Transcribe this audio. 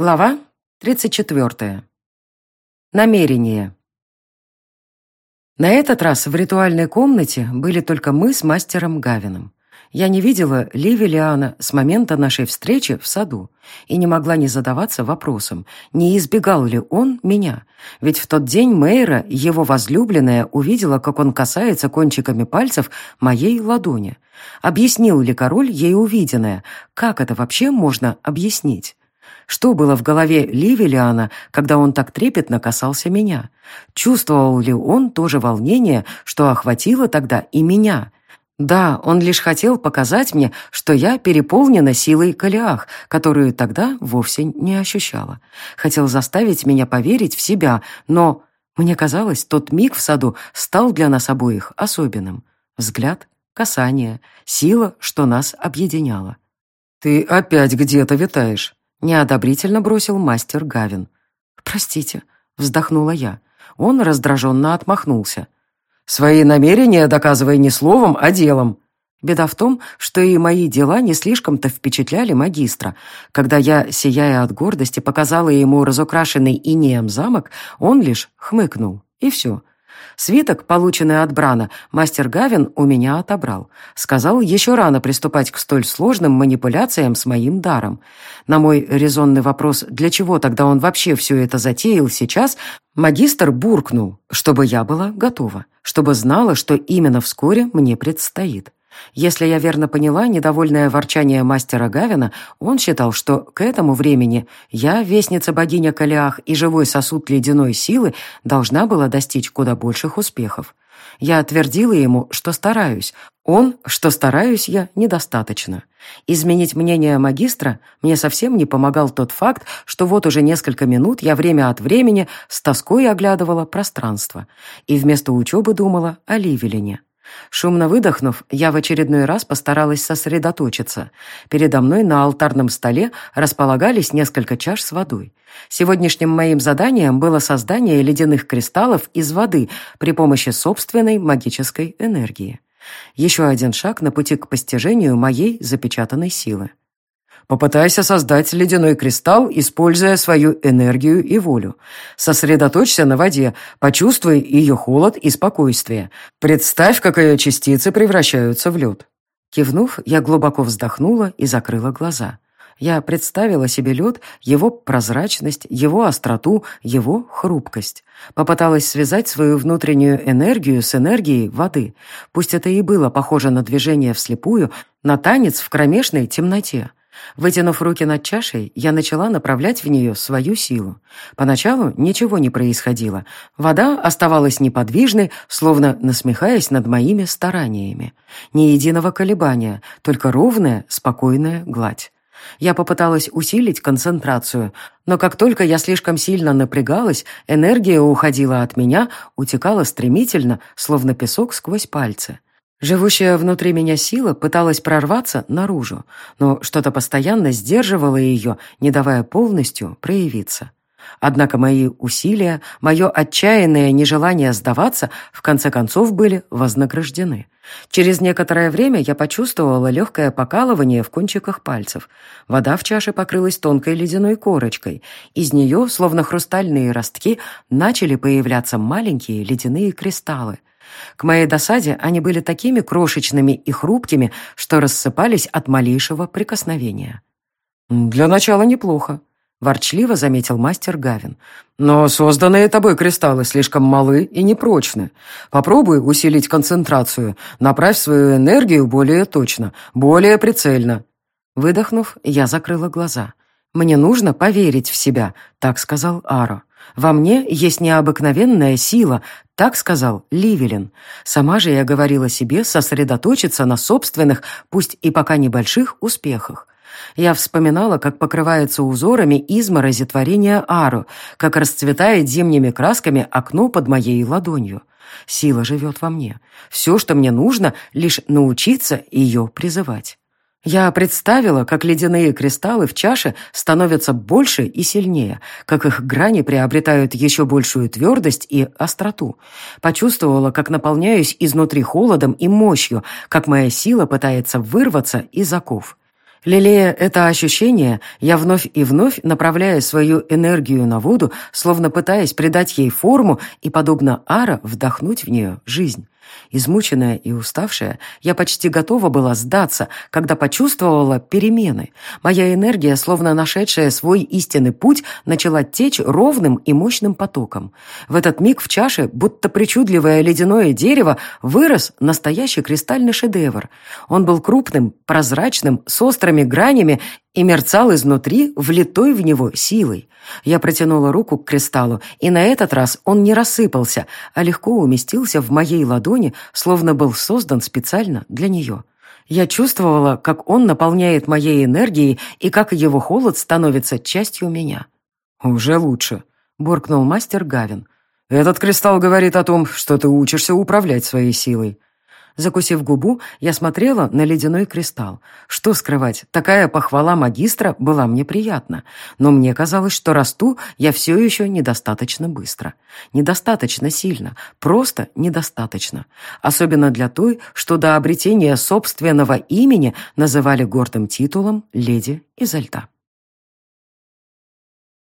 Глава 34. Намерение. На этот раз в ритуальной комнате были только мы с мастером Гавином. Я не видела Ливелиана с момента нашей встречи в саду и не могла не задаваться вопросом, не избегал ли он меня. Ведь в тот день Мейра, его возлюбленная, увидела, как он касается кончиками пальцев моей ладони. Объяснил ли король ей увиденное? Как это вообще можно объяснить? Что было в голове Ливелиана, когда он так трепетно касался меня? Чувствовал ли он то же волнение, что охватило тогда и меня? Да, он лишь хотел показать мне, что я переполнена силой Калиах, которую тогда вовсе не ощущала. Хотел заставить меня поверить в себя, но... Мне казалось, тот миг в саду стал для нас обоих особенным. Взгляд, касание, сила, что нас объединяла. «Ты опять где-то витаешь», Неодобрительно бросил мастер Гавин. «Простите», — вздохнула я. Он раздраженно отмахнулся. «Свои намерения доказывай не словом, а делом». Беда в том, что и мои дела не слишком-то впечатляли магистра. Когда я, сияя от гордости, показала ему разукрашенный инеем замок, он лишь хмыкнул. И все. Свиток, полученный от Брана, мастер Гавин у меня отобрал. Сказал, еще рано приступать к столь сложным манипуляциям с моим даром. На мой резонный вопрос, для чего тогда он вообще все это затеял сейчас, магистр буркнул, чтобы я была готова, чтобы знала, что именно вскоре мне предстоит. Если я верно поняла недовольное ворчание мастера Гавина, он считал, что к этому времени я, вестница богиня Калиах и живой сосуд ледяной силы, должна была достичь куда больших успехов. Я отвердила ему, что стараюсь. Он, что стараюсь я, недостаточно. Изменить мнение магистра мне совсем не помогал тот факт, что вот уже несколько минут я время от времени с тоской оглядывала пространство и вместо учебы думала о Ливелине. Шумно выдохнув, я в очередной раз постаралась сосредоточиться. Передо мной на алтарном столе располагались несколько чаш с водой. Сегодняшним моим заданием было создание ледяных кристаллов из воды при помощи собственной магической энергии. Еще один шаг на пути к постижению моей запечатанной силы. Попытайся создать ледяной кристалл, используя свою энергию и волю. Сосредоточься на воде, почувствуй ее холод и спокойствие. Представь, как ее частицы превращаются в лед. Кивнув, я глубоко вздохнула и закрыла глаза. Я представила себе лед, его прозрачность, его остроту, его хрупкость. Попыталась связать свою внутреннюю энергию с энергией воды. Пусть это и было похоже на движение вслепую, на танец в кромешной темноте. Вытянув руки над чашей, я начала направлять в нее свою силу. Поначалу ничего не происходило. Вода оставалась неподвижной, словно насмехаясь над моими стараниями. Ни единого колебания, только ровная, спокойная гладь. Я попыталась усилить концентрацию, но как только я слишком сильно напрягалась, энергия уходила от меня, утекала стремительно, словно песок сквозь пальцы. Живущая внутри меня сила пыталась прорваться наружу, но что-то постоянно сдерживало ее, не давая полностью проявиться. Однако мои усилия, мое отчаянное нежелание сдаваться, в конце концов были вознаграждены. Через некоторое время я почувствовала легкое покалывание в кончиках пальцев. Вода в чаше покрылась тонкой ледяной корочкой. Из нее, словно хрустальные ростки, начали появляться маленькие ледяные кристаллы. К моей досаде они были такими крошечными и хрупкими, что рассыпались от малейшего прикосновения. «Для начала неплохо», — ворчливо заметил мастер Гавин. «Но созданные тобой кристаллы слишком малы и непрочны. Попробуй усилить концентрацию, направь свою энергию более точно, более прицельно». Выдохнув, я закрыла глаза. «Мне нужно поверить в себя», — так сказал Аро. «Во мне есть необыкновенная сила, так сказал Ливелин. Сама же я говорила себе сосредоточиться на собственных, пусть и пока небольших, успехах. Я вспоминала, как покрывается узорами изморози творения Ару, как расцветает зимними красками окно под моей ладонью. Сила живет во мне. Все, что мне нужно, лишь научиться ее призывать. Я представила, как ледяные кристаллы в чаше становятся больше и сильнее, как их грани приобретают еще большую твердость и остроту. Почувствовала, как наполняюсь изнутри холодом и мощью, как моя сила пытается вырваться из оков. Лелея это ощущение, я вновь и вновь направляя свою энергию на воду, словно пытаясь придать ей форму и, подобно Ара, вдохнуть в нее жизнь. Измученная и уставшая, я почти готова была сдаться, когда почувствовала перемены. Моя энергия, словно нашедшая свой истинный путь, начала течь ровным и мощным потоком. В этот миг в чаше, будто причудливое ледяное дерево, вырос настоящий кристальный шедевр. Он был крупным, прозрачным, с острыми гранями и мерцал изнутри, влитой в него силой. Я протянула руку к кристаллу, и на этот раз он не рассыпался, а легко уместился в моей ладони, словно был создан специально для нее. Я чувствовала, как он наполняет моей энергией и как его холод становится частью меня. «Уже лучше», — буркнул мастер Гавин. «Этот кристалл говорит о том, что ты учишься управлять своей силой. Закусив губу, я смотрела на ледяной кристалл. Что скрывать, такая похвала магистра была мне приятна. Но мне казалось, что расту я все еще недостаточно быстро. Недостаточно сильно, просто недостаточно. Особенно для той, что до обретения собственного имени называли гордым титулом леди изо льда.